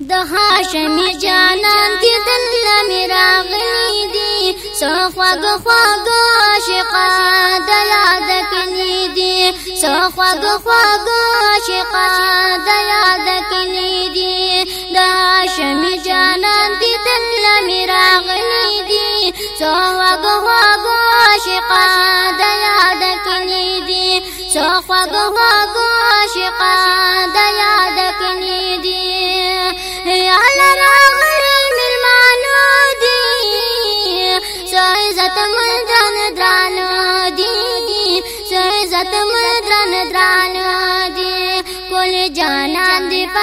د هاشم جانان دې دل مې راغلي دي سو خوږ خوږ عاشقا دل یاد کړي دي سو خوږ خوږ عاشقا دل یاد کړي دي د هاشم جانان دې دل مې راغلي دي سو خوږ خوږ عاشقا دل یاد کړي دي سو خوږ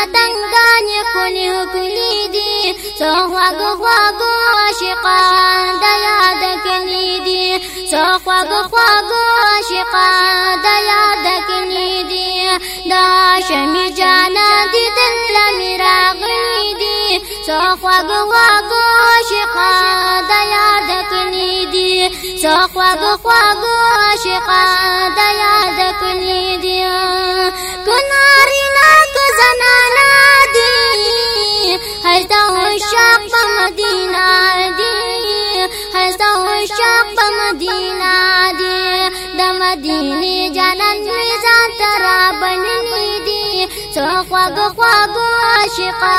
پتنګان خولي خولي دي څو خواږه خواږه عاشقان د یاد کلی دي څو خواږه خواږه عاشقان د یاد کلی دي دا شمې جانا دي دل مې راغلي دي څو خواږه خواږه عاشقان د یاد کلی دي څو خواږه خواږه عاشقان د یاد کلی دي کنا مدینہ دی د مدینه جنن می ځان تر بننی دی څو خواګ خواګ عاشقا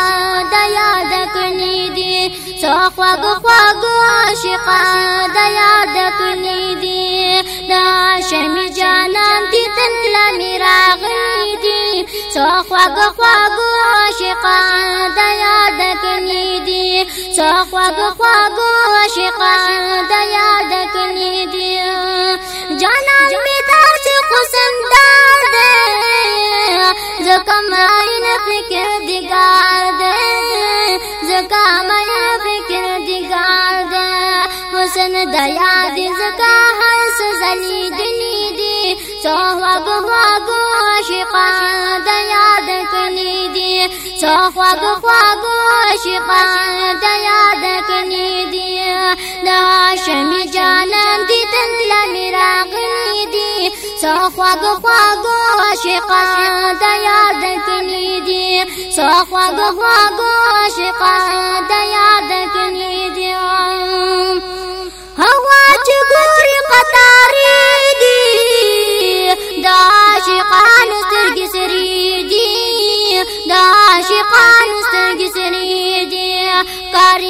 د یاد کنی دی څو خواګ خواګ عاشقا د یاد کنی دی دا شم جانان دی تن لا میراغنی دی څو خواګ خواګ عاشقا د یاد کنی دی څو خواګ خواګ عاشقا د یاد حسن د یاد زکا هر سزلی دلی دی څوغ غواګ عاشقان د یاد کني دی څوغ غواګ عاشقان د یاد کني دی د شم جانم دی تندل میراغنی دی څوغ غواګ عاشقان د یاد کني دی څوغ غواګ عاشقان د یاد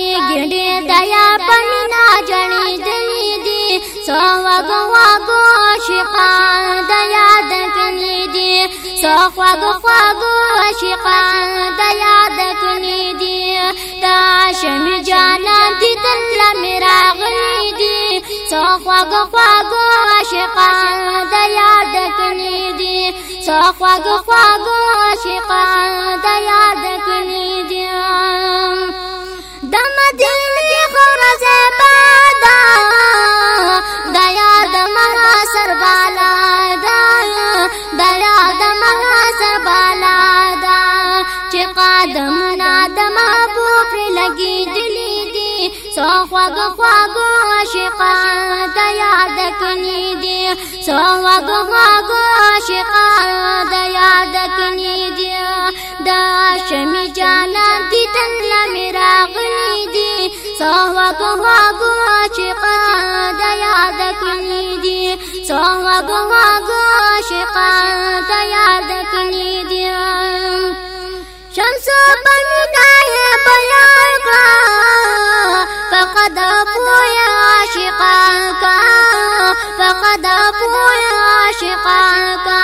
پاکي ګډې دیا پمینا جړې دلې دي سو وګو وګو شقان دیا د کني دي سو وګو وګو شقان دیا د کني دي تا شم جانان دي تل میرا غلي دي سو وګو وګو شقان دیا د کني دي سو وګو وګو سو خوږ خوږ عاشقان ته یاد کني دي سو خوږ خوږ عاشقان ته یاد کني دي دا شمع جانان دي تن لمرا غني دي سو خوږ خوږ عاشقان ته یاد کني دي سو خوږ خوږ عاشقان ته یاد کني دي پویا عاشقان کا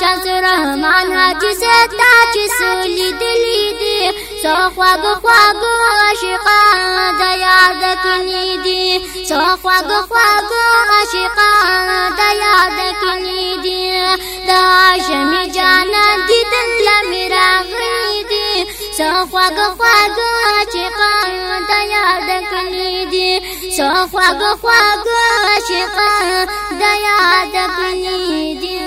شمس رحمان حاجی ستا چی سولی دلی دی سو خواگ خواگ عاشقان دا یاد کنی دی سو خواگ خواگ عاشقان دا یاد کنی دی دا عاشمی جانا دیدن لمی راغی دی سو خواگ خواگ عاشقان سو خواګو خواګو عاشق د یاد پلي دی